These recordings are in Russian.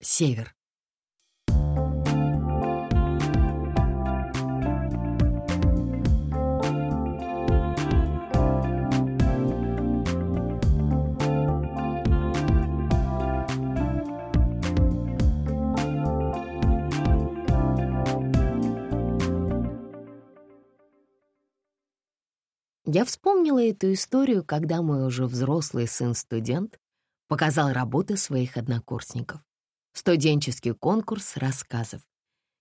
Север. Я вспомнила эту историю, когда мой уже взрослый сын-студент показал работы своих однокурсников. Студенческий конкурс рассказов.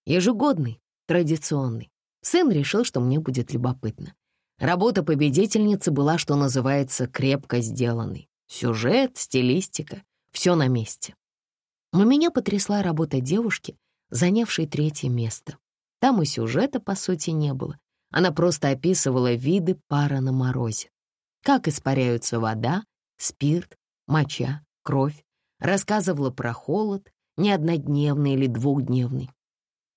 Ежегодный, традиционный. Сын решил, что мне будет любопытно. Работа победительницы была, что называется, крепко сделанной. Сюжет, стилистика — все на месте. Но меня потрясла работа девушки, занявшей третье место. Там и сюжета, по сути, не было. Она просто описывала виды пара на морозе. Как испаряются вода, спирт, моча, кровь. Рассказывала про холод, не однодневный или двухдневный,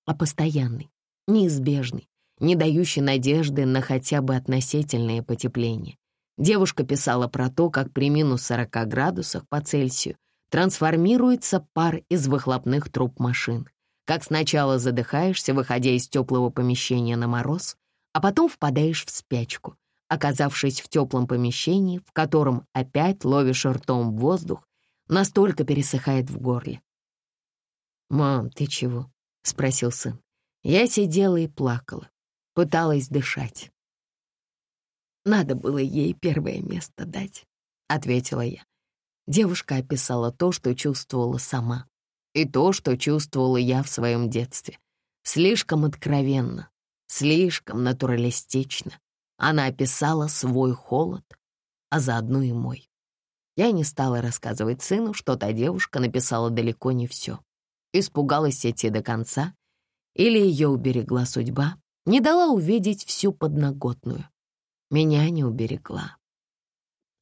а постоянный, неизбежный, не дающий надежды на хотя бы относительное потепление. Девушка писала про то, как при минус 40 градусах по Цельсию трансформируется пар из выхлопных труб машин, как сначала задыхаешься, выходя из теплого помещения на мороз, а потом впадаешь в спячку, оказавшись в теплом помещении, в котором опять ловишь ртом воздух, настолько пересыхает в горле. «Мам, ты чего?» — спросил сын. Я сидела и плакала, пыталась дышать. «Надо было ей первое место дать», — ответила я. Девушка описала то, что чувствовала сама, и то, что чувствовала я в своем детстве. Слишком откровенно, слишком натуралистично. Она описала свой холод, а заодно и мой. Я не стала рассказывать сыну, что та девушка написала далеко не все. Испугалась идти до конца, или ее уберегла судьба, не дала увидеть всю подноготную. Меня не уберегла.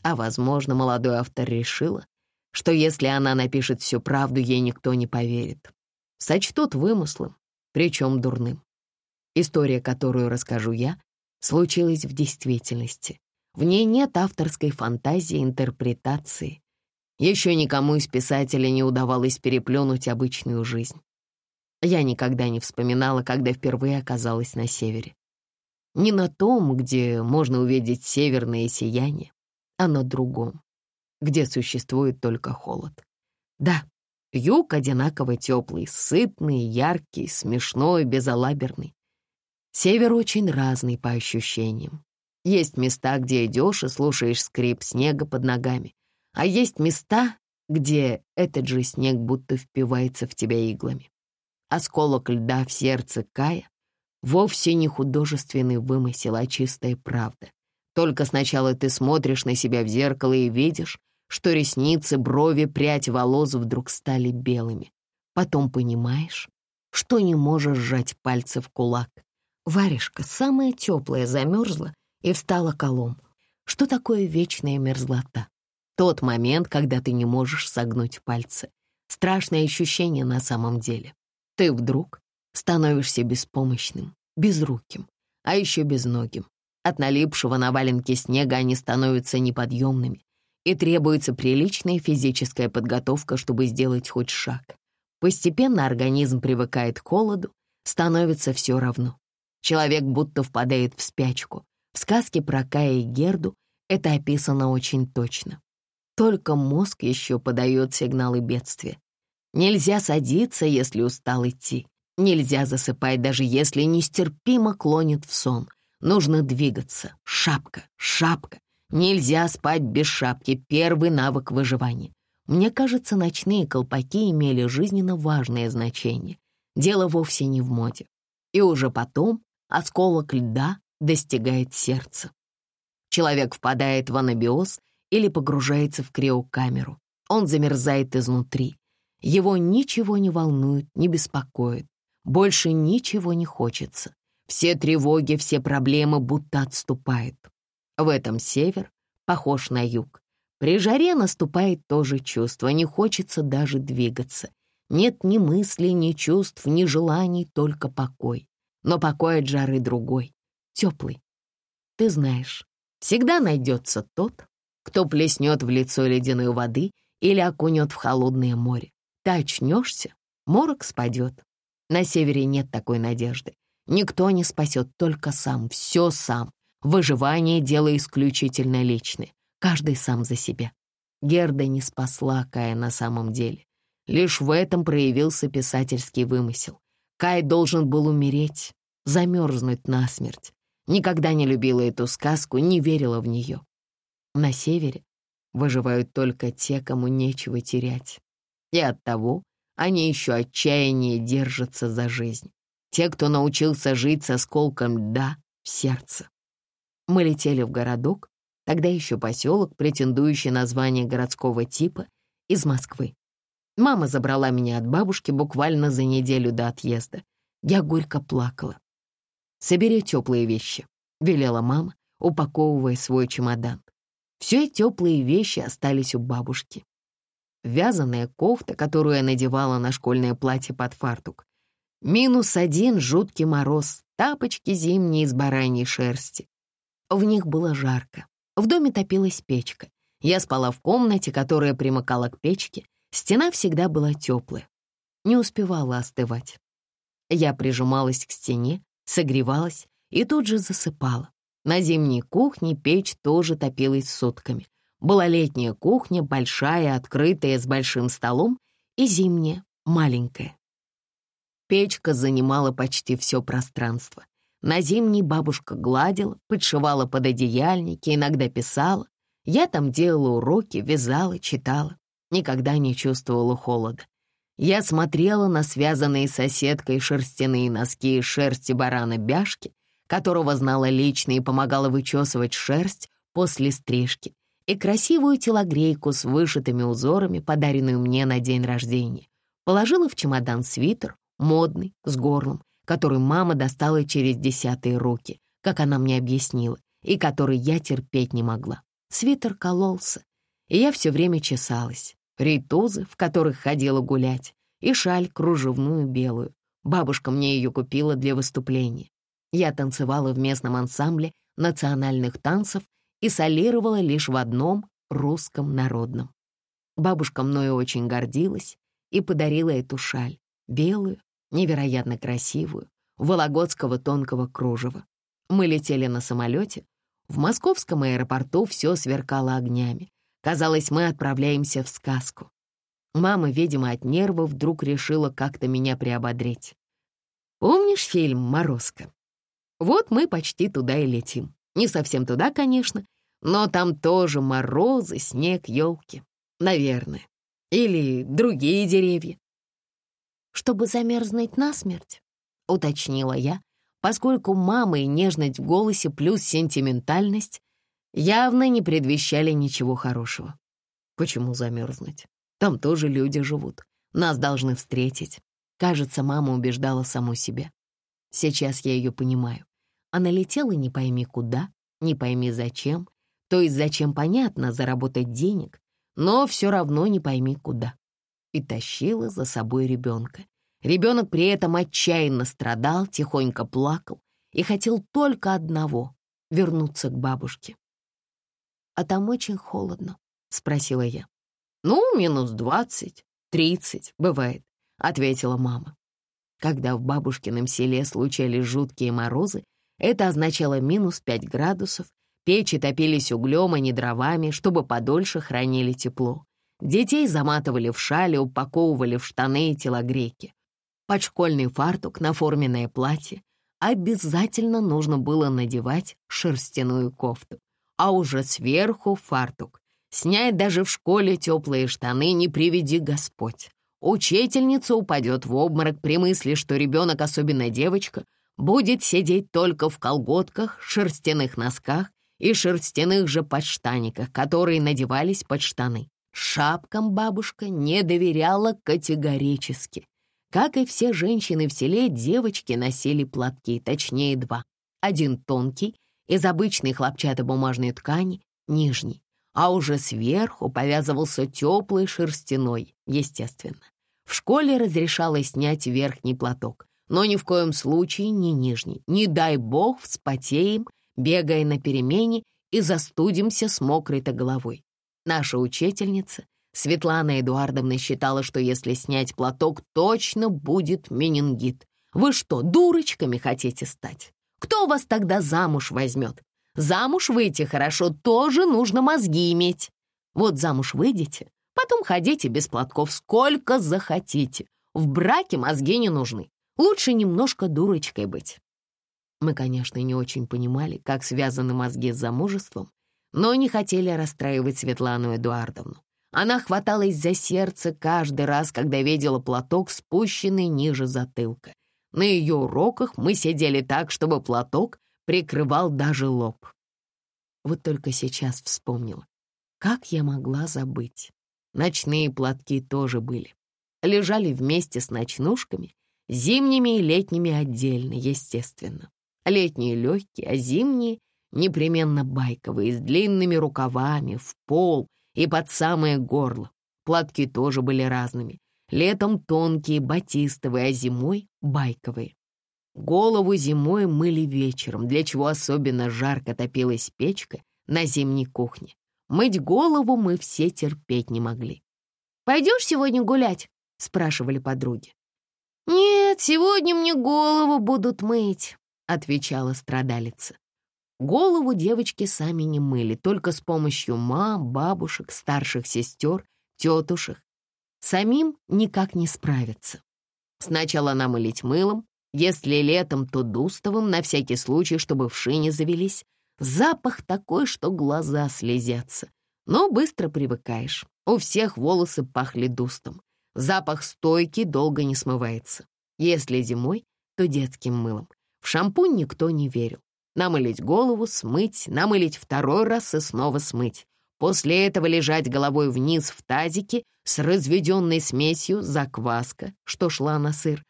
А, возможно, молодой автор решила, что если она напишет всю правду, ей никто не поверит. Сочтут вымыслом, причем дурным. История, которую расскажу я, случилась в действительности. В ней нет авторской фантазии, интерпретации. Еще никому из писателей не удавалось переплюнуть обычную жизнь. Я никогда не вспоминала, когда впервые оказалась на севере. Не на том, где можно увидеть северное сияние, а на другом, где существует только холод. Да, юг одинаково теплый, сытный, яркий, смешной, безалаберный. Север очень разный по ощущениям. Есть места, где идешь и слушаешь скрип снега под ногами, а есть места, где этот же снег будто впивается в тебя иглами. Осколок льда в сердце Кая вовсе не художественный вымысел, а чистая правда. Только сначала ты смотришь на себя в зеркало и видишь, что ресницы, брови, прядь волос вдруг стали белыми. Потом понимаешь, что не можешь сжать пальцы в кулак, Варежка, самая теплая, замерзла и встала колом. Что такое вечная мерзлота? Тот момент, когда ты не можешь согнуть пальцы. Страшное ощущение на самом деле. Ты вдруг становишься беспомощным, безруким, а еще безногим. От налипшего на валенки снега они становятся неподъемными, и требуется приличная физическая подготовка, чтобы сделать хоть шаг. Постепенно организм привыкает к холоду, становится все равно. Человек будто впадает в спячку. В сказке про Кая и Герду это описано очень точно. Только мозг еще подает сигналы бедствия. Нельзя садиться, если устал идти. Нельзя засыпать, даже если нестерпимо клонит в сон. Нужно двигаться. Шапка, шапка. Нельзя спать без шапки. Первый навык выживания. Мне кажется, ночные колпаки имели жизненно важное значение. Дело вовсе не в моде. И уже потом осколок льда достигает сердца. Человек впадает в анабиоз или погружается в криокамеру. Он замерзает изнутри. Его ничего не волнует, не беспокоит. Больше ничего не хочется. Все тревоги, все проблемы будто отступают. В этом север похож на юг. При жаре наступает то же чувство, не хочется даже двигаться. Нет ни мыслей, ни чувств, ни желаний, только покой но покой от жары другой, теплый. Ты знаешь, всегда найдется тот, кто плеснет в лицо ледяной воды или окунет в холодное море. Ты очнешься, морок спадет. На севере нет такой надежды. Никто не спасет, только сам, все сам. Выживание — дело исключительно личное. Каждый сам за себя. Герда не спасла Кая на самом деле. Лишь в этом проявился писательский вымысел. Кай должен был умереть, замерзнуть насмерть. Никогда не любила эту сказку, не верила в нее. На севере выживают только те, кому нечего терять. И оттого они еще отчаяннее держатся за жизнь. Те, кто научился жить со сколком «да» в сердце. Мы летели в городок, тогда еще поселок, претендующий на звание городского типа, из Москвы. Мама забрала меня от бабушки буквально за неделю до отъезда. Я горько плакала. «Собери теплые вещи», — велела мама, упаковывая свой чемодан. Все теплые вещи остались у бабушки вязаная кофта, которую я надевала на школьное платье под фартук. Минус один жуткий мороз, тапочки зимние из бараньей шерсти. В них было жарко. В доме топилась печка. Я спала в комнате, которая примыкала к печке. Стена всегда была теплая. Не успевала остывать. Я прижималась к стене, согревалась и тут же засыпала. На зимней кухне печь тоже топилась сутками. Была летняя кухня, большая, открытая, с большим столом, и зимняя, маленькая. Печка занимала почти все пространство. На зимней бабушка гладила, подшивала под одеяльники, иногда писала. Я там делала уроки, вязала, читала. Никогда не чувствовала холода. Я смотрела на связанные соседкой шерстяные носки из шерсти барана Бяшки, которого знала лично и помогала вычесывать шерсть после стрижки, и красивую телогрейку с вышитыми узорами, подаренную мне на день рождения. Положила в чемодан свитер, модный, с горлом, который мама достала через десятые руки, как она мне объяснила, и который я терпеть не могла. Свитер кололся, и я все время чесалась. Рейтузы, в которых ходила гулять, и шаль кружевную белую. Бабушка мне ее купила для выступления. Я танцевала в местном ансамбле национальных танцев и солировала лишь в одном русском народном. Бабушка мною очень гордилась и подарила эту шаль, белую, невероятно красивую, вологодского тонкого кружева. Мы летели на самолете. В московском аэропорту все сверкало огнями. Казалось, мы отправляемся в сказку. Мама, видимо, от нервов вдруг решила как-то меня приободрить. Помнишь фильм «Морозко»? Вот мы почти туда и летим. Не совсем туда, конечно, но там тоже морозы, снег, елки. Наверное. Или другие деревья. «Чтобы замерзнуть насмерть», — уточнила я, поскольку мама и нежность в голосе плюс сентиментальность явно не предвещали ничего хорошего. Почему замерзнуть? Там тоже люди живут. Нас должны встретить. Кажется, мама убеждала саму себя. Сейчас я ее понимаю. Она летела не пойми куда, не пойми зачем, то есть зачем, понятно, заработать денег, но все равно не пойми куда. И тащила за собой ребенка. Ребенок при этом отчаянно страдал, тихонько плакал и хотел только одного — вернуться к бабушке. «А там очень холодно», — спросила я. «Ну, минус двадцать, тридцать, бывает», — ответила мама. Когда в бабушкином селе случались жуткие морозы, это означало минус 5 градусов, печи топились углем, а не дровами, чтобы подольше хранили тепло. Детей заматывали в шали, упаковывали в штаны и телогрейки. Под школьный фартук на форменное платье обязательно нужно было надевать шерстяную кофту, а уже сверху фартук. Снять даже в школе теплые штаны не приведи Господь. Учительница упадет в обморок при мысли, что ребенок, особенно девочка, будет сидеть только в колготках, шерстяных носках и шерстяных же подштаниках, которые надевались под штаны. Шапкам бабушка не доверяла категорически. Как и все женщины в селе, девочки носили платки, точнее два. Один тонкий, из обычной хлопчатобумажной ткани, нижний, а уже сверху повязывался теплый шерстяной, естественно. В школе разрешалось снять верхний платок, но ни в коем случае не нижний. Не дай бог вспотеем, бегая на перемене и застудимся с мокрой-то головой. Наша учительница Светлана Эдуардовна считала, что если снять платок, точно будет менингит. Вы что, дурочками хотите стать? Кто вас тогда замуж возьмет? Замуж выйти хорошо, тоже нужно мозги иметь. Вот замуж выйдете, потом ходите без платков сколько захотите. В браке мозги не нужны. Лучше немножко дурочкой быть. Мы, конечно, не очень понимали, как связаны мозги с замужеством, но не хотели расстраивать Светлану Эдуардовну. Она хваталась за сердце каждый раз, когда видела платок, спущенный ниже затылка. На ее уроках мы сидели так, чтобы платок прикрывал даже лоб. Вот только сейчас вспомнила, как я могла забыть. Ночные платки тоже были. Лежали вместе с ночнушками, зимними и летними отдельно, естественно. Летние легкие, а зимние непременно байковые, с длинными рукавами, в пол и под самое горло. Платки тоже были разными. Летом тонкие, батистовые, а зимой — байковые. Голову зимой мыли вечером, для чего особенно жарко топилась печка на зимней кухне. Мыть голову мы все терпеть не могли. «Пойдешь сегодня гулять?» — спрашивали подруги. «Нет, сегодня мне голову будут мыть», — отвечала страдалица. Голову девочки сами не мыли, только с помощью мам, бабушек, старших сестер, тетушек Самим никак не справиться. Сначала намылить мылом, если летом, то дустовым, на всякий случай, чтобы вши не завелись. Запах такой, что глаза слезятся. Но быстро привыкаешь. У всех волосы пахли дустом. Запах стойкий, долго не смывается. Если зимой, то детским мылом. В шампунь никто не верил. Намылить голову, смыть, намылить второй раз и снова смыть. После этого лежать головой вниз в тазике с разведенной смесью закваска, что шла на сыр,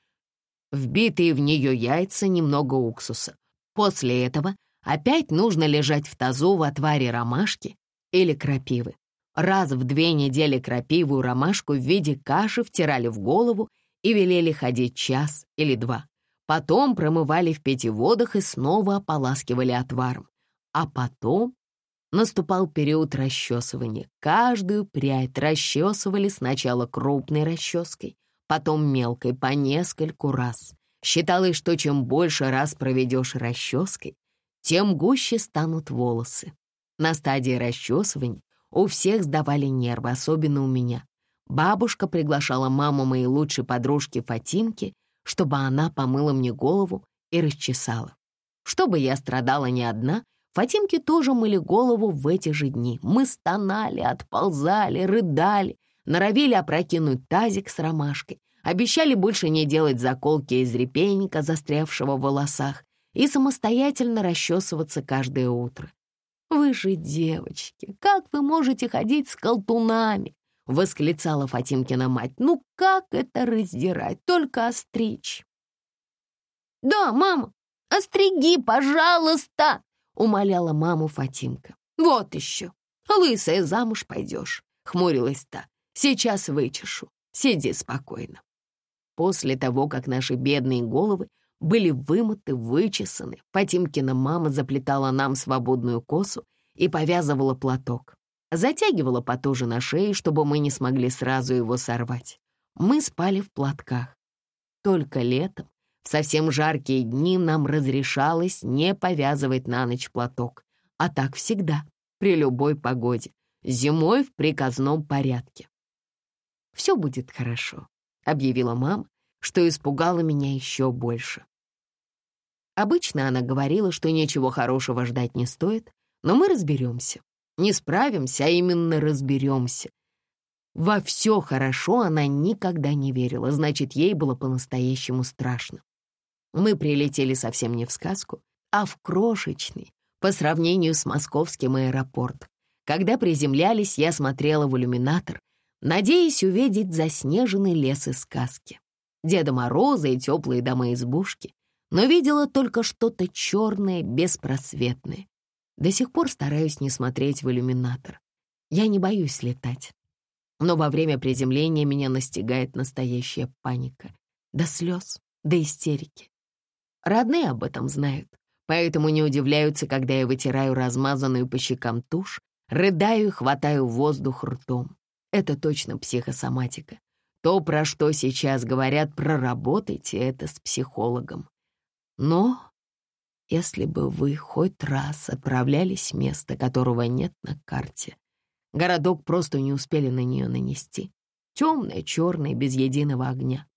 вбитые в нее яйца, немного уксуса. После этого опять нужно лежать в тазу в отваре ромашки или крапивы. Раз в две недели крапиву и ромашку в виде каши втирали в голову и велели ходить час или два. Потом промывали в пяти водах и снова ополаскивали отваром. А потом Наступал период расчесывания. Каждую прядь расчесывали сначала крупной расческой, потом мелкой, по нескольку раз. Считалось, что чем больше раз проведешь расческой, тем гуще станут волосы. На стадии расчесывания у всех сдавали нервы, особенно у меня. Бабушка приглашала маму моей лучшей подружки Фатимки, чтобы она помыла мне голову и расчесала. Чтобы я страдала не одна, Фатимке тоже мыли голову в эти же дни. Мы стонали, отползали, рыдали, норовили опрокинуть тазик с ромашкой, обещали больше не делать заколки из репейника, застрявшего в волосах, и самостоятельно расчесываться каждое утро. «Вы же девочки, как вы можете ходить с колтунами?» — восклицала Фатимкина мать. «Ну как это раздирать? Только остричь!» «Да, мама, остриги, пожалуйста!» — умоляла маму Фатимка. «Вот еще! Лысая замуж пойдешь!» — хмурилась та. «Сейчас вычешу. Сиди спокойно». После того, как наши бедные головы были вымыты, вычесаны, Фатимкина мама заплетала нам свободную косу и повязывала платок. Затягивала потуже на шее, чтобы мы не смогли сразу его сорвать. Мы спали в платках. Только летом в совсем жаркие дни нам разрешалось не повязывать на ночь платок, а так всегда, при любой погоде, зимой в приказном порядке. «Все будет хорошо», — объявила мама, что испугала меня еще больше. Обычно она говорила, что ничего хорошего ждать не стоит, но мы разберемся. Не справимся, а именно разберемся. Во все хорошо она никогда не верила, значит, ей было по-настоящему страшно. Мы прилетели совсем не в сказку, а в крошечный, по сравнению с московским аэропорт. Когда приземлялись, я смотрела в иллюминатор, надеясь увидеть заснеженный лес из сказки. Деда Мороза и теплые дома-избушки, но видела только что-то черное, беспросветное. До сих пор стараюсь не смотреть в иллюминатор. Я не боюсь летать. Но во время приземления меня настигает настоящая паника. До слез, до истерики. Родные об этом знают, поэтому не удивляются, когда я вытираю размазанную по щекам тушь, рыдаю и хватаю воздух ртом. Это точно психосоматика. То, про что сейчас говорят, проработайте это с психологом. Но если бы вы хоть раз отправлялись в место, которого нет на карте, городок просто не успели на нее нанести. Темное, черное, без единого огня.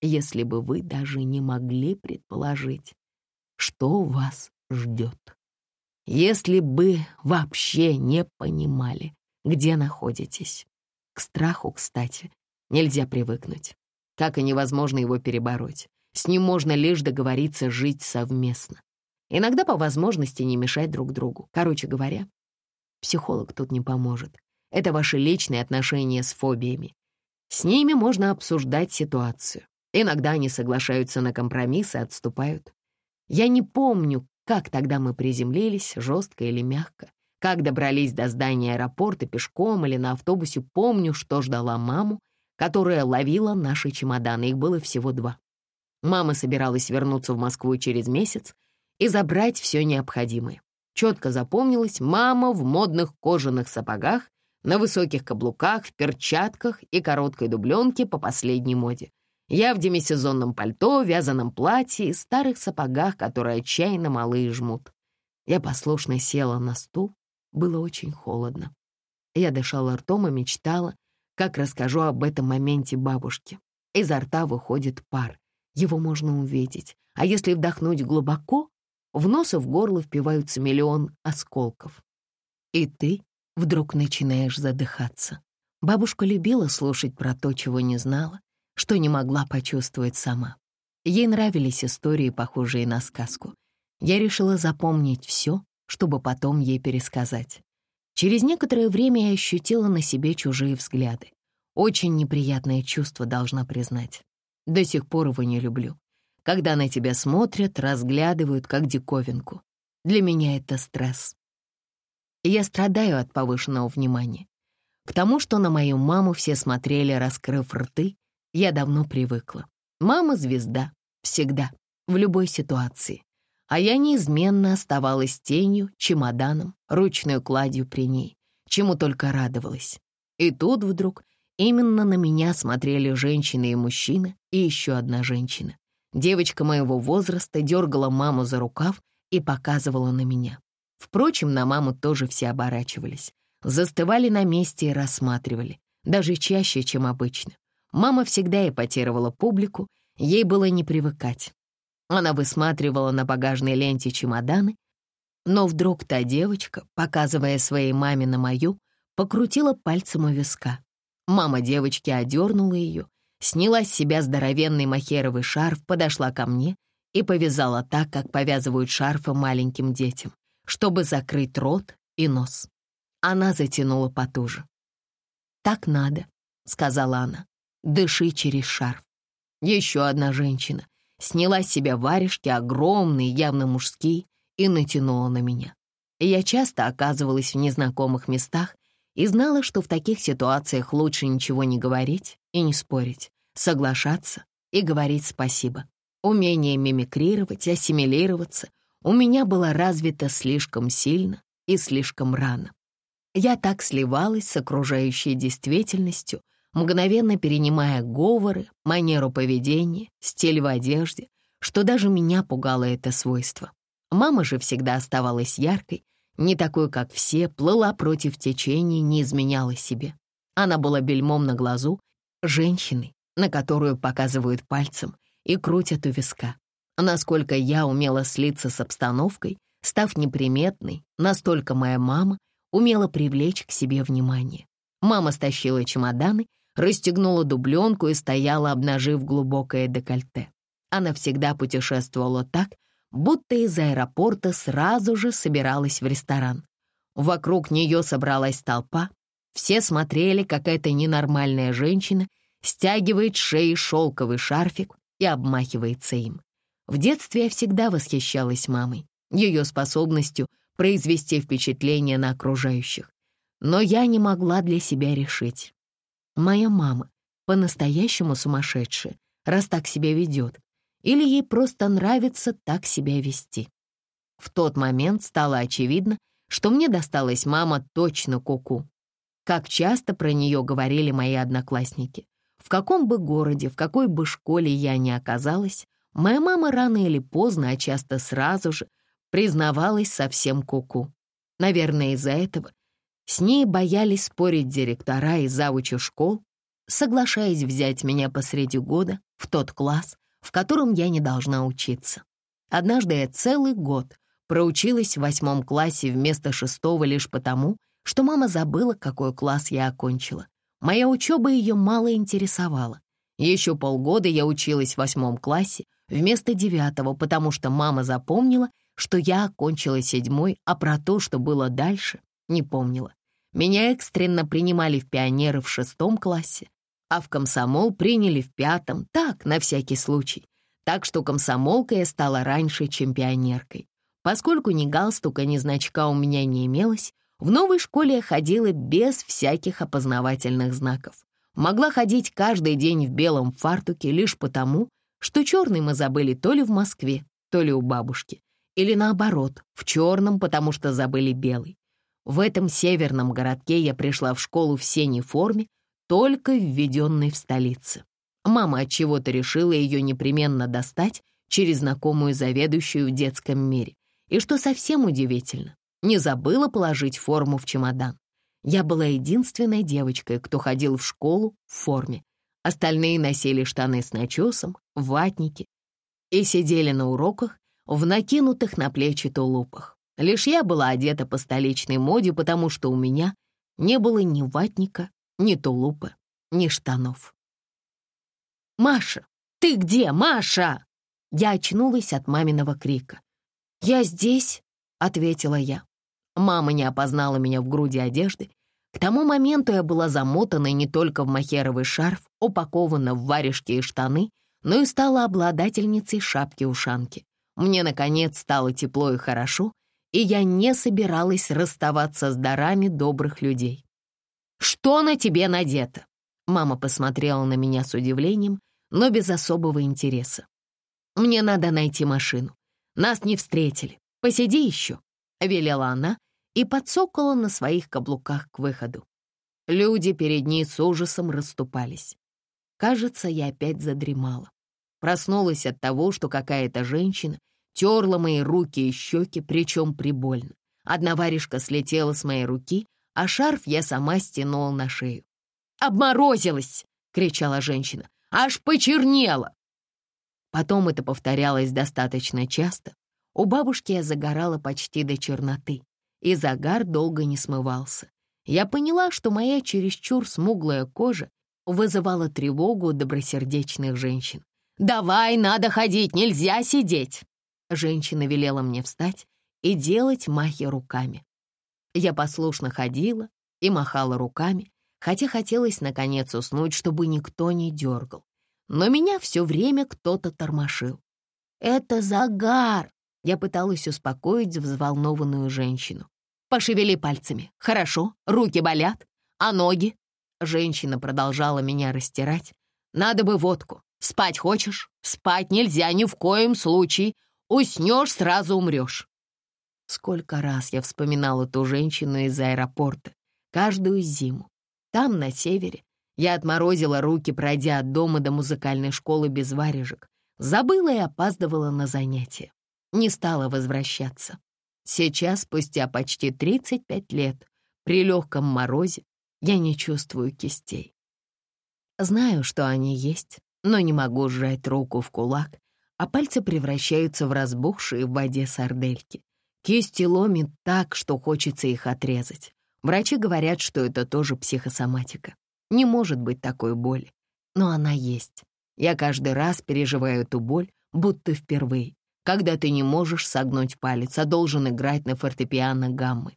Если бы вы даже не могли предположить, что вас ждет. Если бы вообще не понимали, где находитесь. К страху, кстати, нельзя привыкнуть. Как и невозможно его перебороть. С ним можно лишь договориться жить совместно. Иногда по возможности не мешать друг другу. Короче говоря, психолог тут не поможет. Это ваши личные отношения с фобиями. С ними можно обсуждать ситуацию. Иногда они соглашаются на компромиссы и отступают. Я не помню, как тогда мы приземлились, жестко или мягко. Как добрались до здания аэропорта пешком или на автобусе, помню, что ждала маму, которая ловила наши чемоданы. Их было всего два. Мама собиралась вернуться в Москву через месяц и забрать все необходимое. Четко запомнилось, мама в модных кожаных сапогах, на высоких каблуках, в перчатках и короткой дубленке по последней моде. Я в демисезонном пальто, вязаном платье и старых сапогах, которые отчаянно малые жмут. Я послушно села на стул, было очень холодно. Я дышала ртом и мечтала, как расскажу об этом моменте бабушке. Изо рта выходит пар, его можно увидеть, а если вдохнуть глубоко, в нос и в горло впиваются миллион осколков. И ты вдруг начинаешь задыхаться. Бабушка любила слушать про то, чего не знала, что не могла почувствовать сама. Ей нравились истории, похожие на сказку. Я решила запомнить все, чтобы потом ей пересказать. Через некоторое время я ощутила на себе чужие взгляды. Очень неприятное чувство, должна признать. До сих пор его не люблю. Когда на тебя смотрят, разглядывают, как диковинку. Для меня это стресс. Я страдаю от повышенного внимания. К тому, что на мою маму все смотрели, раскрыв рты, я давно привыкла. Мама — звезда. Всегда. В любой ситуации. А я неизменно оставалась тенью, чемоданом, ручной кладью при ней, чему только радовалась. И тут вдруг именно на меня смотрели женщины и мужчина, и еще одна женщина. Девочка моего возраста дергала маму за рукав и показывала на меня. Впрочем, на маму тоже все оборачивались. Застывали на месте и рассматривали, даже чаще, чем обычно. Мама всегда эпатировала публику, ей было не привыкать. Она высматривала на багажной ленте чемоданы, но вдруг та девочка, показывая своей маме на мою, покрутила пальцем у виска. Мама девочки одернула ее, сняла с себя здоровенный махеровый шарф, подошла ко мне и повязала так, как повязывают шарфы маленьким детям, чтобы закрыть рот и нос. Она затянула потуже. «Так надо», — сказала она дыши через шарф. Еще одна женщина сняла с себя варежки, огромные, явно мужские, и натянула на меня. Я часто оказывалась в незнакомых местах и знала, что в таких ситуациях лучше ничего не говорить и не спорить, соглашаться и говорить спасибо. Умение мимикрировать, ассимилироваться у меня было развито слишком сильно и слишком рано. Я так сливалась с окружающей действительностью, мгновенно перенимая говоры, манеру поведения, стиль в одежде, что даже меня пугало это свойство. Мама же всегда оставалась яркой, не такой, как все, плыла против течения, не изменяла себе. Она была бельмом на глазу, женщиной, на которую показывают пальцем и крутят у виска. Насколько я умела слиться с обстановкой, став неприметной, настолько моя мама умела привлечь к себе внимание. Мама стащила чемоданы расстегнула дубленку и стояла, обнажив глубокое декольте. Она всегда путешествовала так, будто из аэропорта сразу же собиралась в ресторан. Вокруг нее собралась толпа. Все смотрели, как эта ненормальная женщина стягивает шеи шелковый шарфик и обмахивается им. В детстве я всегда восхищалась мамой, ее способностью произвести впечатление на окружающих. Но я не могла для себя решить, Моя мама по-настоящему сумасшедшая, раз так себя ведет, или ей просто нравится так себя вести. В тот момент стало очевидно, что мне досталась мама точно куку. -ку. как часто про нее говорили мои одноклассники. В каком бы городе, в какой бы школе я ни оказалась, моя мама рано или поздно, а часто сразу же, признавалась совсем куку. -ку. Наверное, из-за этого с ней боялись спорить директора и завучи школ, соглашаясь взять меня посреди года в тот класс, в котором я не должна учиться. Однажды я целый год проучилась в восьмом классе вместо шестого лишь потому, что мама забыла, какой класс я окончила. Моя учеба ее мало интересовала. Еще полгода я училась в восьмом классе вместо девятого, потому что мама запомнила, что я окончила седьмой, а про то, что было дальше, не помнила. Меня экстренно принимали в пионеры в шестом классе, а в комсомол приняли в пятом, так, на всякий случай. Так что комсомолкой я стала раньше, чем пионеркой. Поскольку ни галстука, ни значка у меня не имелось, в новой школе я ходила без всяких опознавательных знаков. Могла ходить каждый день в белом фартуке лишь потому, что черный мы забыли то ли в Москве, то ли у бабушки. Или наоборот, в черном, потому что забыли белый. В этом северном городке я пришла в школу в синей форме, только введенной в столице. Мама от чего то решила ее непременно достать через знакомую заведующую в детском мире. И что совсем удивительно, не забыла положить форму в чемодан. Я была единственной девочкой, кто ходил в школу в форме. Остальные носили штаны с начесом, ватники и сидели на уроках в накинутых на плечи тулупах. Лишь я была одета по столичной моде, потому что у меня не было ни ватника, ни тулупа, ни штанов. «Маша, ты где, Маша?» Я очнулась от маминого крика. «Я здесь», — ответила я. Мама не опознала меня в груди одежды. К тому моменту я была замотана не только в махеровый шарф, упакована в варежки и штаны, но и стала обладательницей шапки-ушанки. Мне, наконец, стало тепло и хорошо, и я не собиралась расставаться с дарами добрых людей. «Что на тебе надето?» Мама посмотрела на меня с удивлением, но без особого интереса. «Мне надо найти машину. Нас не встретили. Посиди еще», — велела она и подсокола на своих каблуках к выходу. Люди перед ней с ужасом расступались. Кажется, я опять задремала. Проснулась от того, что какая-то женщина терла мои руки и щеки, причем прибольно. Одна варежка слетела с моей руки, а шарф я сама стянула на шею. «Обморозилась!» — кричала женщина. «Аж почернела!» Потом это повторялось достаточно часто. У бабушки я загорала почти до черноты, и загар долго не смывался. Я поняла, что моя чересчур смуглая кожа вызывала тревогу у добросердечных женщин. «Давай, надо ходить, нельзя сидеть!» Женщина велела мне встать и делать махи руками. Я послушно ходила и махала руками, хотя хотелось наконец уснуть, чтобы никто не дергал. Но меня все время кто-то тормошил. «Это загар!» Я пыталась успокоить взволнованную женщину. «Пошевели пальцами. Хорошо, руки болят. А ноги?» Женщина продолжала меня растирать. «Надо бы водку. Спать хочешь? Спать нельзя ни в коем случае. Уснешь, сразу умрешь. Сколько раз я вспоминала ту женщину из аэропорта, каждую зиму. Там, на севере, я отморозила руки, пройдя от дома до музыкальной школы без варежек. Забыла и опаздывала на занятия. Не стала возвращаться. Сейчас, спустя почти 35 лет, при легком морозе, я не чувствую кистей. Знаю, что они есть, но не могу сжать руку в кулак, а пальцы превращаются в разбухшие в воде сардельки. Кисти ломит так, что хочется их отрезать. Врачи говорят, что это тоже психосоматика. Не может быть такой боли, но она есть. Я каждый раз переживаю эту боль, будто впервые, когда ты не можешь согнуть палец, а должен играть на фортепиано гаммы.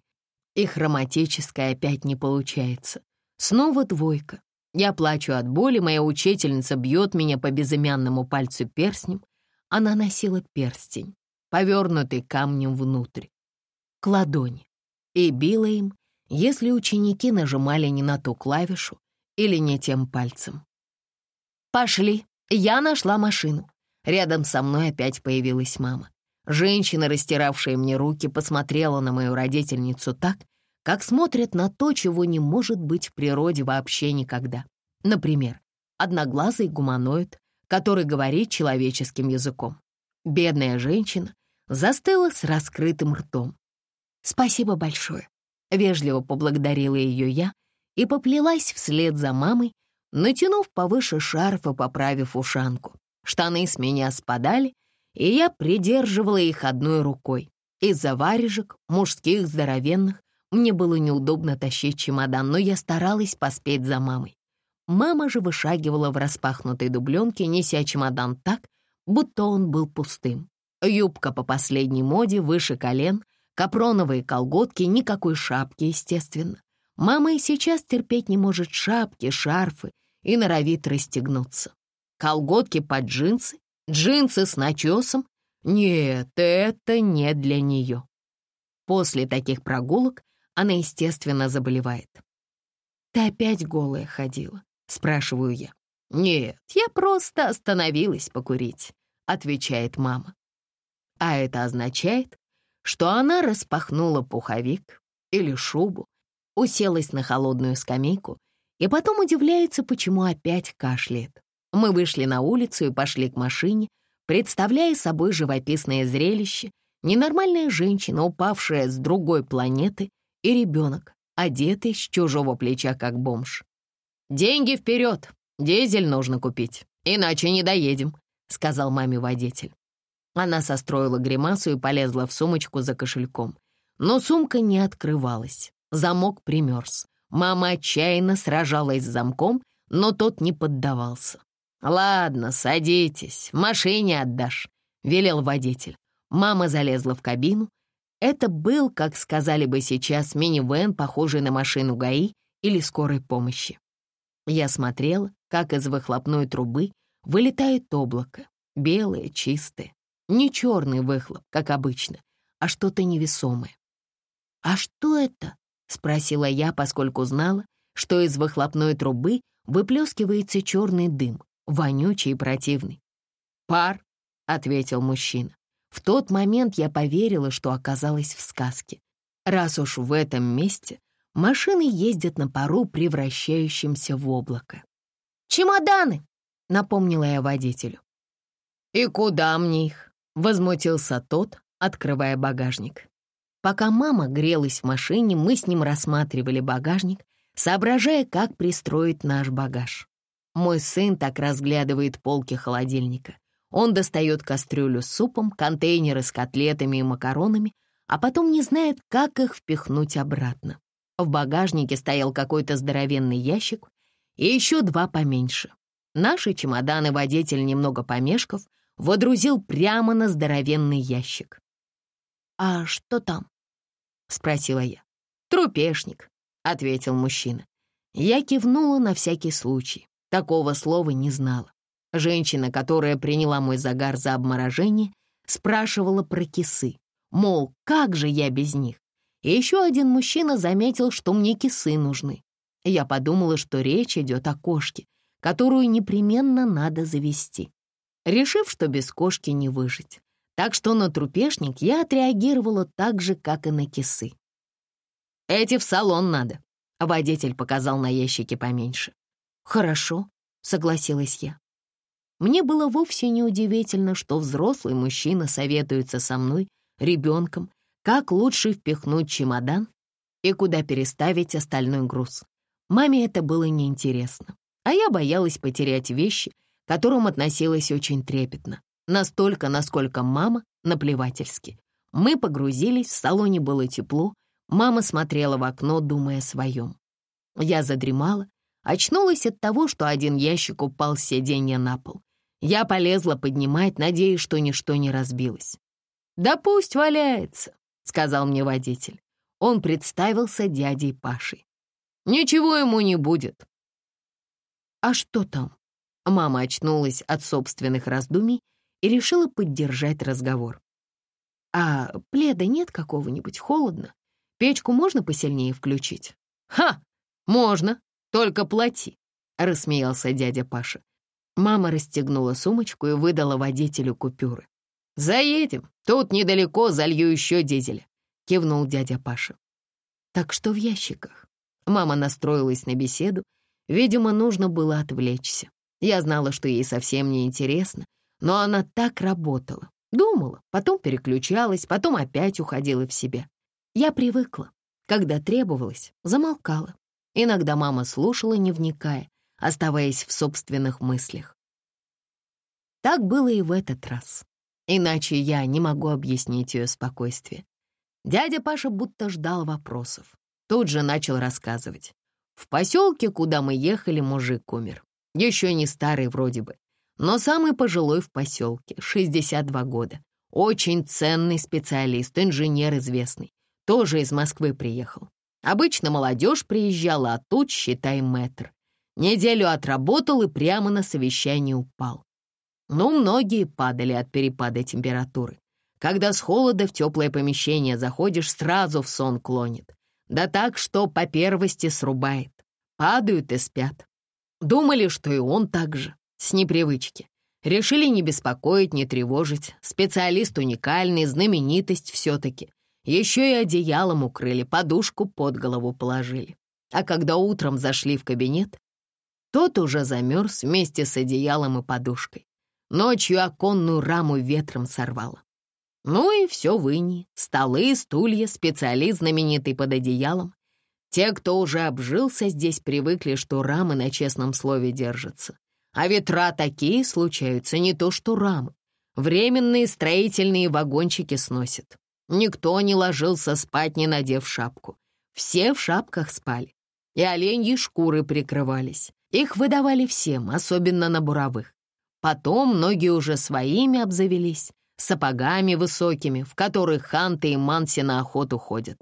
И хроматическое опять не получается. Снова двойка. Я плачу от боли, моя учительница бьет меня по безымянному пальцу перстнем. Она носила перстень повернутый камнем внутрь, к ладони, и била им, если ученики нажимали не на ту клавишу или не тем пальцем. «Пошли, я нашла машину». Рядом со мной опять появилась мама. Женщина, растиравшая мне руки, посмотрела на мою родительницу так, как смотрят на то, чего не может быть в природе вообще никогда. Например, одноглазый гуманоид, который говорит человеческим языком. Бедная женщина застыла с раскрытым ртом. «Спасибо большое», — вежливо поблагодарила ее я и поплелась вслед за мамой, натянув повыше шарф и поправив ушанку. Штаны с меня спадали, и я придерживала их одной рукой. Из-за варежек, мужских, здоровенных, мне было неудобно тащить чемодан, но я старалась поспеть за мамой. Мама же вышагивала в распахнутой дубленке, неся чемодан так, будто он был пустым. Юбка по последней моде выше колен, капроновые колготки, никакой шапки, естественно. Мама и сейчас терпеть не может шапки, шарфы и норовит расстегнуться. Колготки под джинсы, джинсы с начесом. Нет, это не для нее. После таких прогулок она, естественно, заболевает. «Ты опять голая ходила?» — спрашиваю я. «Нет, я просто остановилась покурить», — отвечает мама. А это означает, что она распахнула пуховик или шубу, уселась на холодную скамейку и потом удивляется, почему опять кашляет. Мы вышли на улицу и пошли к машине, представляя собой живописное зрелище, ненормальная женщина, упавшая с другой планеты, и ребенок, одетый с чужого плеча, как бомж. «Деньги вперед! Дизель нужно купить, иначе не доедем», — сказал маме водитель. Она состроила гримасу и полезла в сумочку за кошельком. Но сумка не открывалась. Замок примерз. Мама отчаянно сражалась с замком, но тот не поддавался. «Ладно, садитесь, в машине отдашь», — велел водитель. Мама залезла в кабину. Это был, как сказали бы сейчас, минивэн, похожий на машину ГАИ или скорой помощи. Я смотрела, как из выхлопной трубы вылетает облако, белое, чистое. Не черный выхлоп, как обычно, а что-то невесомое. «А что это?» — спросила я, поскольку знала, что из выхлопной трубы выплескивается черный дым, вонючий и противный. «Пар», — ответил мужчина. В тот момент я поверила, что оказалась в сказке. Раз уж в этом месте машины ездят на пару, превращающемся в облако. «Чемоданы!» — напомнила я водителю. «И куда мне их?» Возмутился тот, открывая багажник. Пока мама грелась в машине, мы с ним рассматривали багажник, соображая, как пристроить наш багаж. Мой сын так разглядывает полки холодильника. Он достает кастрюлю с супом, контейнеры с котлетами и макаронами, а потом не знает, как их впихнуть обратно. В багажнике стоял какой-то здоровенный ящик и еще два поменьше. Наши чемоданы водитель, немного помешков, водрузил прямо на здоровенный ящик. «А что там?» — спросила я. «Трупешник», — ответил мужчина. Я кивнула на всякий случай. Такого слова не знала. Женщина, которая приняла мой загар за обморожение, спрашивала про кисы. Мол, как же я без них? И еще один мужчина заметил, что мне кисы нужны. Я подумала, что речь идет о кошке, которую непременно надо завести решив, что без кошки не выжить. Так что на трупешник я отреагировала так же, как и на кисы. «Эти в салон надо», — водитель показал на ящике поменьше. «Хорошо», — согласилась я. Мне было вовсе не удивительно, что взрослый мужчина советуется со мной, ребенком, как лучше впихнуть чемодан и куда переставить остальной груз. Маме это было неинтересно, а я боялась потерять вещи, к которым относилась очень трепетно. Настолько, насколько мама наплевательски. Мы погрузились, в салоне было тепло, мама смотрела в окно, думая о своем. Я задремала, очнулась от того, что один ящик упал с сиденья на пол. Я полезла поднимать, надеясь, что ничто не разбилось. «Да пусть валяется», — сказал мне водитель. Он представился дядей Пашей. «Ничего ему не будет». «А что там?» Мама очнулась от собственных раздумий и решила поддержать разговор. «А пледа нет какого-нибудь? Холодно? Печку можно посильнее включить?» «Ха! Можно, только плати!» — рассмеялся дядя Паша. Мама расстегнула сумочку и выдала водителю купюры. «Заедем, тут недалеко залью еще дизеля», — кивнул дядя Паша. Так что в ящиках? Мама настроилась на беседу. Видимо, нужно было отвлечься. Я знала, что ей совсем не интересно, но она так работала. Думала, потом переключалась, потом опять уходила в себя. Я привыкла. Когда требовалось, замолкала. Иногда мама слушала, не вникая, оставаясь в собственных мыслях. Так было и в этот раз. Иначе я не могу объяснить ее спокойствие. Дядя Паша будто ждал вопросов. Тут же начал рассказывать. В поселке, куда мы ехали, мужик умер. Еще не старый вроде бы, но самый пожилой в поселке, 62 года. Очень ценный специалист, инженер известный. Тоже из Москвы приехал. Обычно молодежь приезжала, а тут, считай, мэтр. Неделю отработал и прямо на совещание упал. Ну, многие падали от перепада температуры. Когда с холода в теплое помещение заходишь, сразу в сон клонит. Да так, что по первости срубает. Падают и спят. Думали, что и он так же, с непривычки. Решили не беспокоить, не тревожить. Специалист уникальный, знаменитость все-таки. Еще и одеялом укрыли, подушку под голову положили. А когда утром зашли в кабинет, тот уже замерз вместе с одеялом и подушкой. Ночью оконную раму ветром сорвало. Ну и все в. Столы, стулья, специалист знаменитый под одеялом. Те, кто уже обжился здесь, привыкли, что рамы на честном слове держатся. А ветра такие случаются, не то что рамы. Временные строительные вагончики сносят. Никто не ложился спать, не надев шапку. Все в шапках спали. И оленьи шкуры прикрывались. Их выдавали всем, особенно на буровых. Потом многие уже своими обзавелись, сапогами высокими, в которых ханты и манси на охоту ходят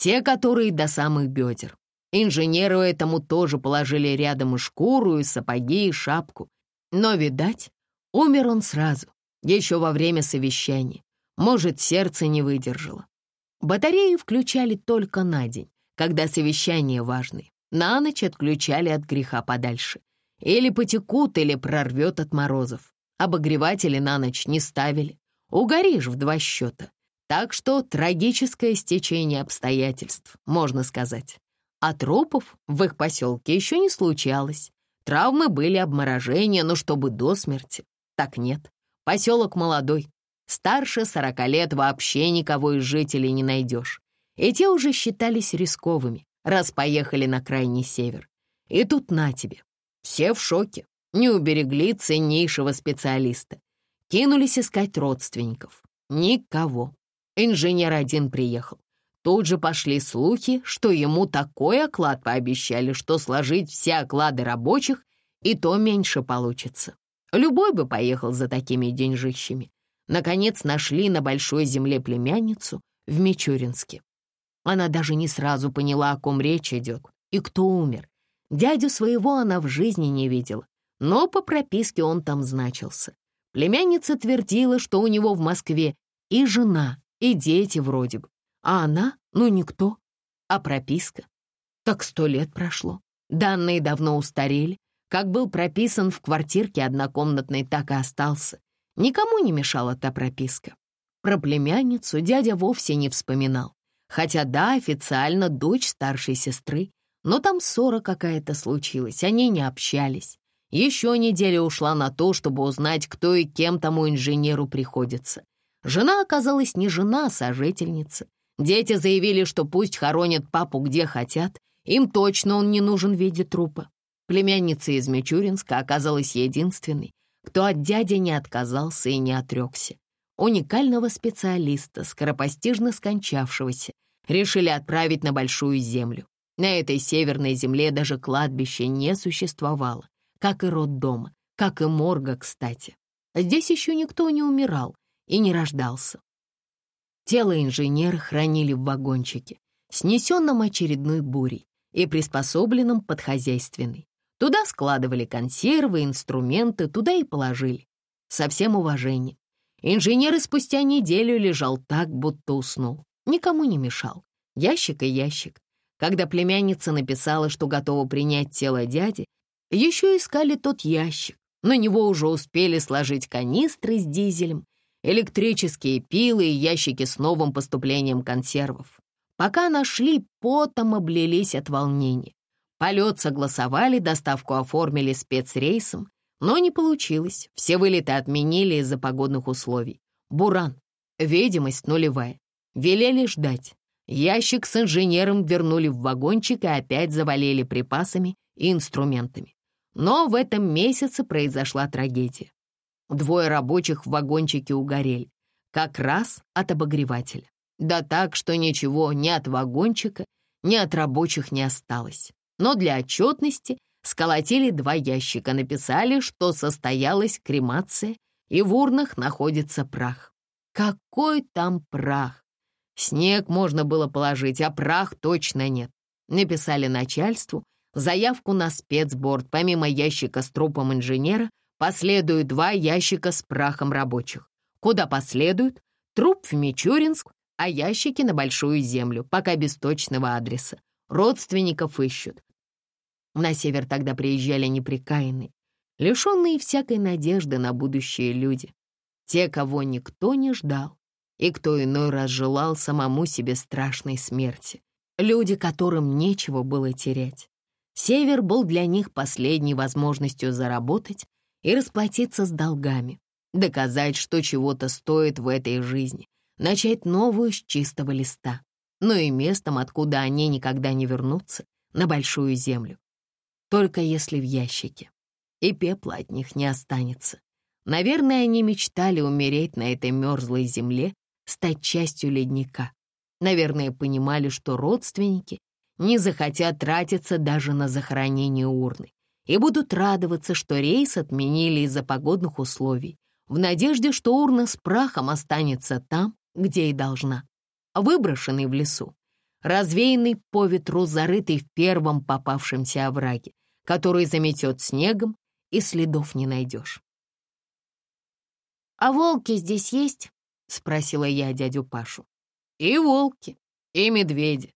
те, которые до самых бедер. Инженеру этому тоже положили рядом и шкуру, и сапоги, и шапку. Но, видать, умер он сразу, еще во время совещания. Может, сердце не выдержало. Батареи включали только на день, когда совещание важное. На ночь отключали от греха подальше. Или потекут, или прорвет от морозов. Обогреватели на ночь не ставили. Угоришь в два счета. Так что трагическое стечение обстоятельств, можно сказать. А тропов в их поселке еще не случалось. Травмы были обморожения, но чтобы до смерти. Так нет. Поселок молодой. Старше сорока лет вообще никого из жителей не найдешь. И те уже считались рисковыми, раз поехали на крайний север. И тут на тебе. Все в шоке. Не уберегли ценнейшего специалиста. Кинулись искать родственников. Никого. Инженер один приехал. Тут же пошли слухи, что ему такой оклад пообещали, что сложить все оклады рабочих и то меньше получится. Любой бы поехал за такими деньжищами. Наконец нашли на большой земле племянницу в Мичуринске. Она даже не сразу поняла, о ком речь идет и кто умер. Дядю своего она в жизни не видела, но по прописке он там значился. Племянница твердила, что у него в Москве и жена, и дети вроде бы. А она, ну никто. А прописка? Так сто лет прошло. Данные давно устарели. Как был прописан в квартирке однокомнатной, так и остался. Никому не мешала та прописка. Про племянницу дядя вовсе не вспоминал. Хотя да, официально дочь старшей сестры, но там ссора какая-то случилась, они не общались. Еще неделя ушла на то, чтобы узнать, кто и кем тому инженеру приходится. Жена оказалась не жена, а сожительница. Дети заявили, что пусть хоронят папу где хотят, им точно он не нужен в виде трупа. Племянница из Мичуринска оказалась единственной, кто от дяди не отказался и не отрекся. Уникального специалиста, скоропостижно скончавшегося, решили отправить на Большую Землю. На этой северной земле даже кладбище не существовало, как и роддома, как и морга, кстати. Здесь еще никто не умирал, и не рождался. Тело инженера хранили в вагончике, снесенном очередной бурей и приспособленном под хозяйственный. Туда складывали консервы, инструменты, туда и положили. Со всем уважением. Инженер спустя неделю лежал так, будто уснул. Никому не мешал. Ящик и ящик. Когда племянница написала, что готова принять тело дяди, еще искали тот ящик. На него уже успели сложить канистры с дизелем, электрические пилы и ящики с новым поступлением консервов. Пока нашли, потом облились от волнения. Полет согласовали, доставку оформили спецрейсом, но не получилось. Все вылеты отменили из-за погодных условий. Буран. Видимость нулевая. Велели ждать. Ящик с инженером вернули в вагончик и опять завалили припасами и инструментами. Но в этом месяце произошла трагедия. Двое рабочих в вагончике угорели, как раз от обогревателя. Да так, что ничего ни от вагончика, ни от рабочих не осталось. Но для отчетности сколотили два ящика, написали, что состоялась кремация, и в урнах находится прах. Какой там прах? Снег можно было положить, а прах точно нет. Написали начальству заявку на спецборд. Помимо ящика с трупом инженера, последуют два ящика с прахом рабочих. Куда последуют? Труп в Мичуринск, а ящики на Большую Землю, пока без точного адреса. Родственников ищут. На север тогда приезжали неприкаянные, лишенные всякой надежды на будущее люди. Те, кого никто не ждал, и кто иной раз желал самому себе страшной смерти. Люди, которым нечего было терять. Север был для них последней возможностью заработать и расплатиться с долгами, доказать, что чего-то стоит в этой жизни, начать новую с чистого листа, но и местом, откуда они никогда не вернутся, на большую землю. Только если в ящике, и пепла от них не останется. Наверное, они мечтали умереть на этой мерзлой земле, стать частью ледника. Наверное, понимали, что родственники не захотят тратиться даже на захоронение урны и будут радоваться, что рейс отменили из-за погодных условий, в надежде, что урна с прахом останется там, где и должна, выброшенный в лесу, развеянный по ветру, зарытый в первом попавшемся овраге, который заметет снегом, и следов не найдешь. «А волки здесь есть?» — спросила я дядю Пашу. «И волки, и медведи,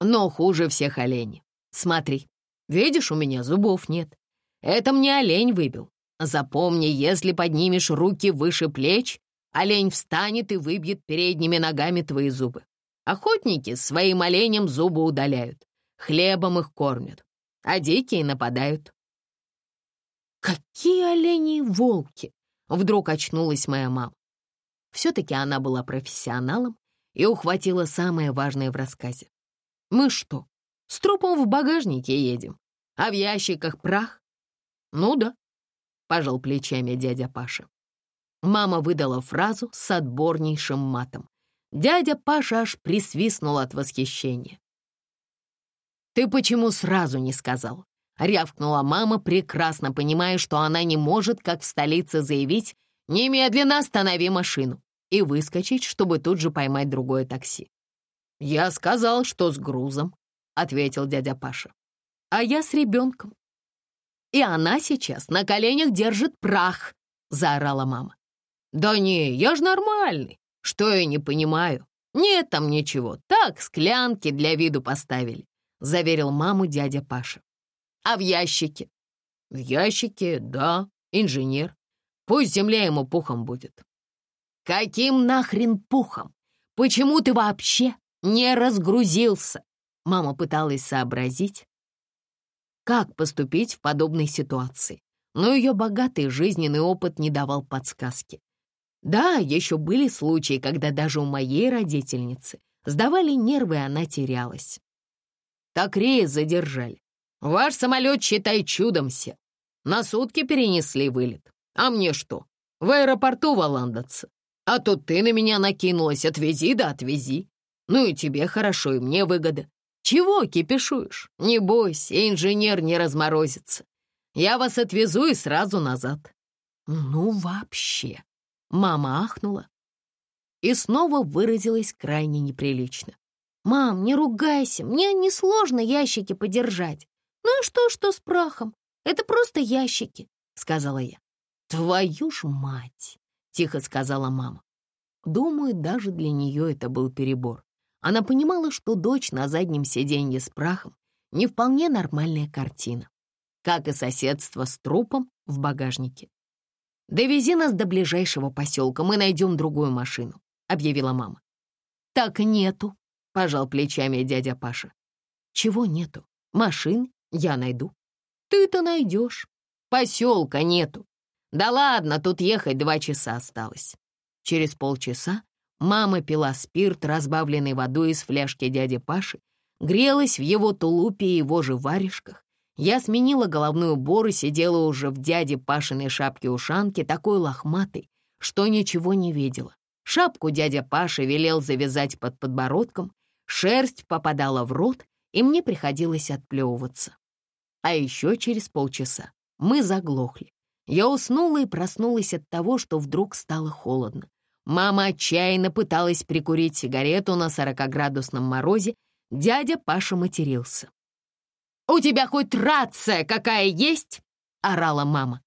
но хуже всех олени. Смотри, видишь, у меня зубов нет. Это мне олень выбил. Запомни, если поднимешь руки выше плеч, олень встанет и выбьет передними ногами твои зубы. Охотники своим оленям зубы удаляют, хлебом их кормят, а дикие нападают. «Какие олени и волки!» — вдруг очнулась моя мама. Все-таки она была профессионалом и ухватила самое важное в рассказе. Мы что, с трупом в багажнике едем, а в ящиках прах? Ну да, пожал плечами дядя Паша. Мама выдала фразу с отборнейшим матом. Дядя Паша аж присвистнул от восхищения. «Ты почему сразу не сказал?» — рявкнула мама, прекрасно понимая, что она не может, как в столице, заявить «Немедленно останови машину» и выскочить, чтобы тут же поймать другое такси. «Я сказал, что с грузом», — ответил дядя Паша. «А я с ребенком». «И она сейчас на коленях держит прах», — заорала мама. «Да не, я ж нормальный. Что я не понимаю? Нет там ничего. Так, склянки для виду поставили», — заверил маму дядя Паша. «А в ящике?» «В ящике, да, инженер. Пусть земля ему пухом будет». «Каким нахрен пухом? Почему ты вообще не разгрузился. Мама пыталась сообразить, как поступить в подобной ситуации, но ее богатый жизненный опыт не давал подсказки. Да, еще были случаи, когда даже у моей родительницы сдавали нервы, и она терялась. Так рейс задержали. Ваш самолет, считай, чудом все. На сутки перенесли вылет. А мне что, в аэропорту валандаться? А тут ты на меня накинулась, отвези да отвези. Ну и тебе хорошо, и мне выгода. Чего кипишуешь? Не бойся, инженер не разморозится. Я вас отвезу и сразу назад». «Ну вообще!» — мама ахнула и снова выразилась крайне неприлично. «Мам, не ругайся, мне несложно ящики подержать. Ну и что, что с прахом? Это просто ящики», — сказала я. «Твою ж мать!» — тихо сказала мама. Думаю, даже для нее это был перебор. Она понимала, что дочь на заднем сиденье с прахом не вполне нормальная картина, как и соседство с трупом в багажнике. «Довези нас до ближайшего поселка, мы найдем другую машину», — объявила мама. «Так нету», пожал плечами дядя Паша. Чего нету? Машин я найду. Ты-то найдешь. Поселка нету. Да ладно, тут ехать два часа осталось. Через полчаса мама пила спирт, разбавленный водой из фляжки дяди Паши, грелась в его тулупе и его же варежках. Я сменила головной убор и сидела уже в дяде Пашиной шапке-ушанке, такой лохматой, что ничего не видела. Шапку дядя Паша велел завязать под подбородком, шерсть попадала в рот, и мне приходилось отплевываться. А еще через полчаса мы заглохли. Я уснула и проснулась от того, что вдруг стало холодно. Мама отчаянно пыталась прикурить сигарету на сорокоградусном морозе, дядя Паша матерился. «У тебя хоть рация какая есть?» — орала мама.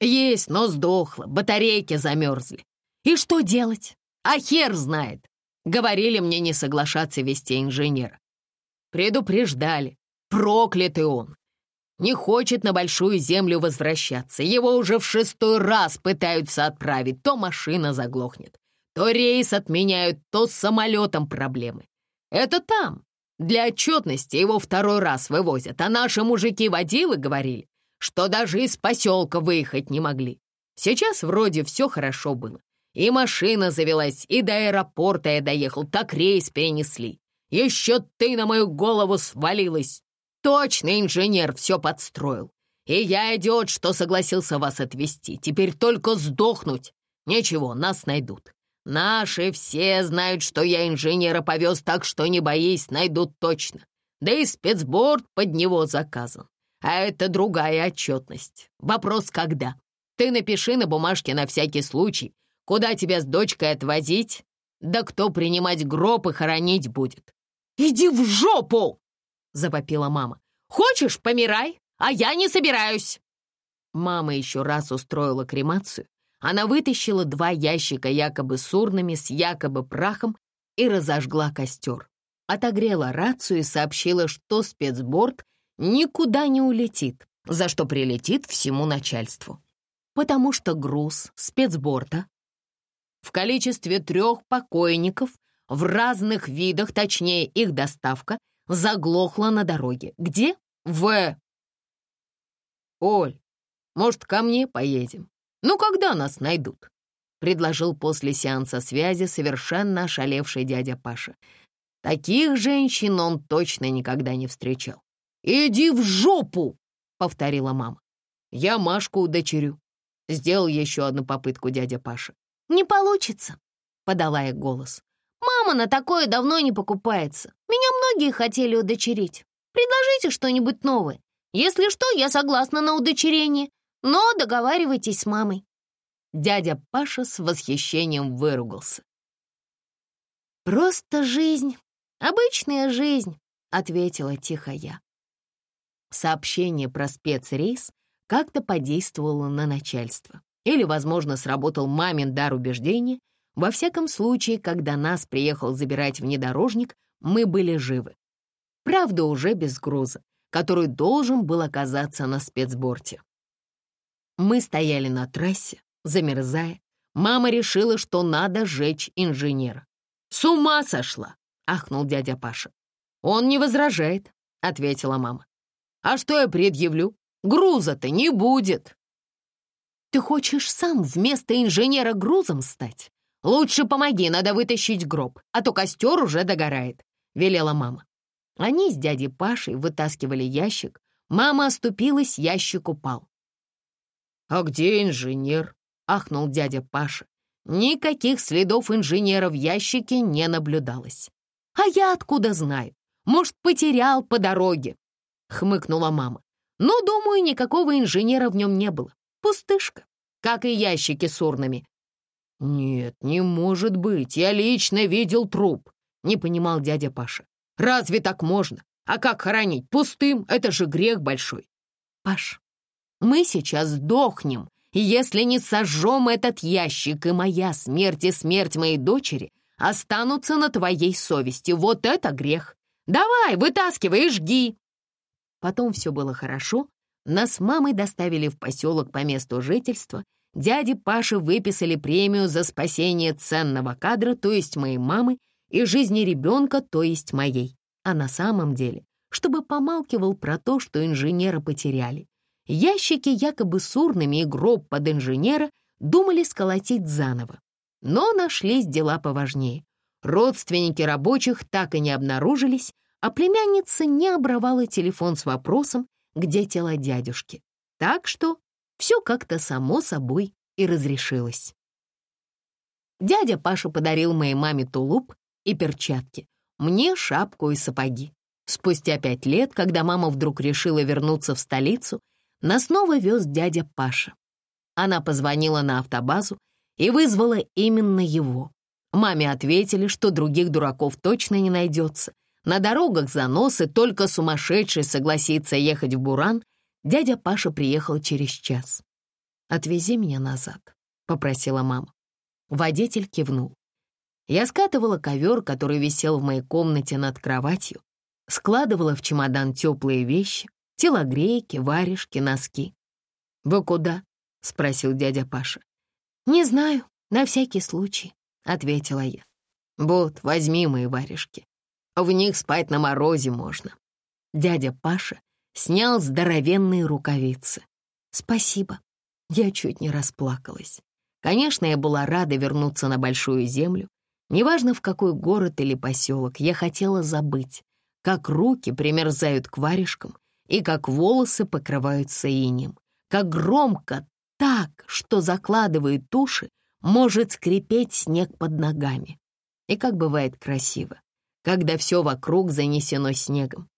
«Есть, но сдохла, батарейки замерзли. И что делать? А хер знает. Говорили мне не соглашаться вести инженера. Предупреждали. Проклятый он. Не хочет на большую землю возвращаться. Его уже в шестой раз пытаются отправить. То машина заглохнет, то рейс отменяют, то с самолетом проблемы. Это там. Для отчетности его второй раз вывозят, а наши мужики-водилы говорили, что даже из поселка выехать не могли. Сейчас вроде все хорошо было. И машина завелась, и до аэропорта я доехал, так рейс перенесли. Еще ты на мою голову свалилась. Точно инженер все подстроил. И я идиот, что согласился вас отвезти. Теперь только сдохнуть. Ничего, нас найдут. Наши все знают, что я инженера повез, так что не боись, найдут точно. Да и спецборд под него заказан. А это другая отчетность. Вопрос когда? Ты напиши на бумажке на всякий случай, Куда тебя с дочкой отвозить? Да кто принимать гроб и хоронить будет? Иди в жопу!» — завопила мама. «Хочешь, помирай, а я не собираюсь!» Мама еще раз устроила кремацию. Она вытащила два ящика якобы с урнами с якобы прахом и разожгла костер. Отогрела рацию и сообщила, что спецборд никуда не улетит, за что прилетит всему начальству. Потому что груз спецборда в количестве трех покойников в разных видах, точнее их доставка, заглохла на дороге. Где? В... Оль, может, ко мне поедем? Ну, когда нас найдут? Предложил после сеанса связи совершенно ошалевший дядя Паша. Таких женщин он точно никогда не встречал. «Иди в жопу!» — повторила мама. «Я Машку удочерю». Сделал еще одну попытку дядя Паша. «Не получится», — подала я голос. «Мама на такое давно не покупается. Меня многие хотели удочерить. Предложите что-нибудь новое. Если что, я согласна на удочерение, но договаривайтесь с мамой». Дядя Паша с восхищением выругался. «Просто жизнь, обычная жизнь», — ответила тихо я. Сообщение про спецрейс как-то подействовало на начальство. Или, возможно, сработал мамин дар убеждения. Во всяком случае, когда нас приехал забирать внедорожник, мы были живы. Правда, уже без груза, который должен был оказаться на спецборте. Мы стояли на трассе, замерзая. Мама решила, что надо сжечь инженера. «С ума сошла!» — ахнул дядя Паша. «Он не возражает», — ответила мама. «А что я предъявлю? Груза-то не будет!» Ты хочешь сам вместо инженера грузом стать? Лучше помоги, надо вытащить гроб, а то костер уже догорает», — велела мама. Они с дядей Пашей вытаскивали ящик. Мама оступилась, ящик упал. «А где инженер?» — ахнул дядя Паша. Никаких следов инженера в ящике не наблюдалось. «А я откуда знаю? Может, потерял по дороге?» — хмыкнула мама. «Но, думаю, никакого инженера в нем не было. Пустышка, как и ящики с урнами. «Нет, не может быть, я лично видел труп», — не понимал дядя Паша. «Разве так можно? А как хоронить? Пустым? Это же грех большой». «Паш, мы сейчас сдохнем, если не сожжем этот ящик, и моя смерть и смерть моей дочери останутся на твоей совести. Вот это грех. Давай, вытаскивай и жги». Потом все было хорошо, нас с мамой доставили в поселок по месту жительства. Дяде Паше выписали премию за спасение ценного кадра, то есть моей мамы, и жизни ребенка, то есть моей. А на самом деле, чтобы помалкивал про то, что инженера потеряли. Ящики якобы с урнами и гроб под инженера думали сколотить заново. Но нашлись дела поважнее. Родственники рабочих так и не обнаружились, а племянница не обрывала телефон с вопросом, где тело дядюшки. Так что все как-то само собой и разрешилось. Дядя Паша подарил моей маме тулуп и перчатки, мне шапку и сапоги. Спустя пять лет, когда мама вдруг решила вернуться в столицу, нас снова вез дядя Паша. Она позвонила на автобазу и вызвала именно его. Маме ответили, что других дураков точно не найдется. На дорогах заносы, только сумасшедший согласится ехать в Буран. Дядя Паша приехал через час. «Отвези меня назад», — попросила мама. Водитель кивнул. Я скатывала ковер, который висел в моей комнате над кроватью, складывала в чемодан теплые вещи, телогрейки, варежки, носки. «Вы куда?» — спросил дядя Паша. «Не знаю, на всякий случай», — ответила я. «Вот, возьми мои варежки. В них спать на морозе можно». Дядя Паша снял здоровенные рукавицы. «Спасибо». Я чуть не расплакалась. Конечно, я была рада вернуться на большую землю. Неважно, в какой город или поселок, я хотела забыть, как руки примерзают к варежкам и как волосы покрываются инем, как громко так, что закладывает уши, может скрипеть снег под ногами. И как бывает красиво, когда все вокруг занесено снегом.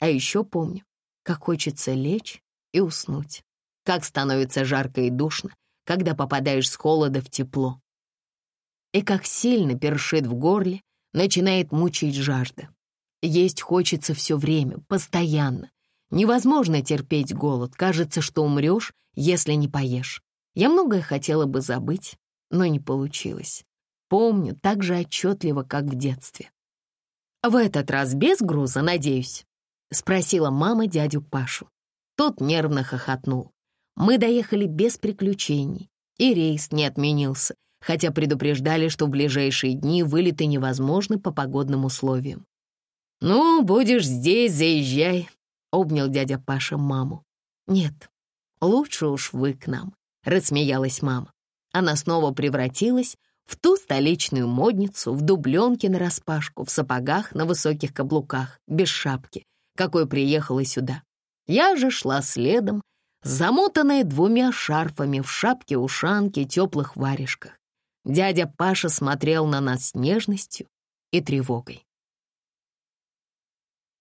А еще помню, как хочется лечь и уснуть, как становится жарко и душно, когда попадаешь с холода в тепло. И как сильно першит в горле, начинает мучить жажда. Есть хочется все время, постоянно. Невозможно терпеть голод, кажется, что умрешь, если не поешь. Я многое хотела бы забыть, но не получилось. Помню так же отчетливо, как в детстве. «В этот раз без груза, надеюсь?» — спросила мама дядю Пашу. Тот нервно хохотнул. Мы доехали без приключений, и рейс не отменился, хотя предупреждали, что в ближайшие дни вылеты невозможны по погодным условиям. «Ну, будешь здесь, заезжай», — обнял дядя Паша маму. «Нет, лучше уж вы к нам», — рассмеялась мама. Она снова превратилась в ту столичную модницу в дубленке нараспашку, в сапогах на высоких каблуках, без шапки, какой приехала сюда. Я же шла следом, замотанная двумя шарфами в шапке-ушанке, теплых варежках. Дядя Паша смотрел на нас с нежностью и тревогой.